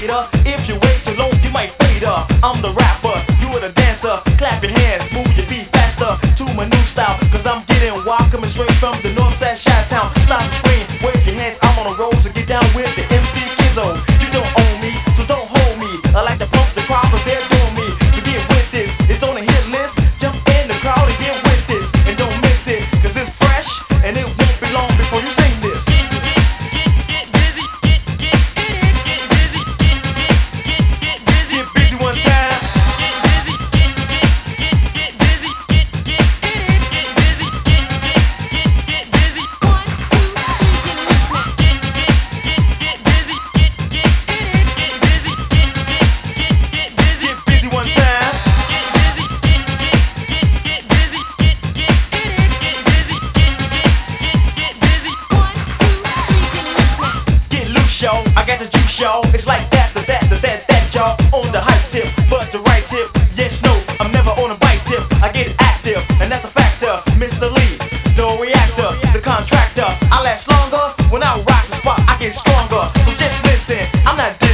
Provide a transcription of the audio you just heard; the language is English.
later. If you wait too long, you might fade up. I'm the rapper, you are the dancer. Clap your hands, move your feet faster to my new style. Cause I'm getting wild, coming straight from the north side, Chi Town. Stop the screen, wave your hands, I'm on the road, so get down with the MC Kizzo. I got the juice, y'all. It's like that, the that, the that, that, y'all. On the high tip, but the right tip. Yes, no, I'm never on a bite tip. I get active, and that's a factor. Mr. Lee, the reactor, the contractor. I last longer when I rock the spot. I get stronger. So just listen, I'm not.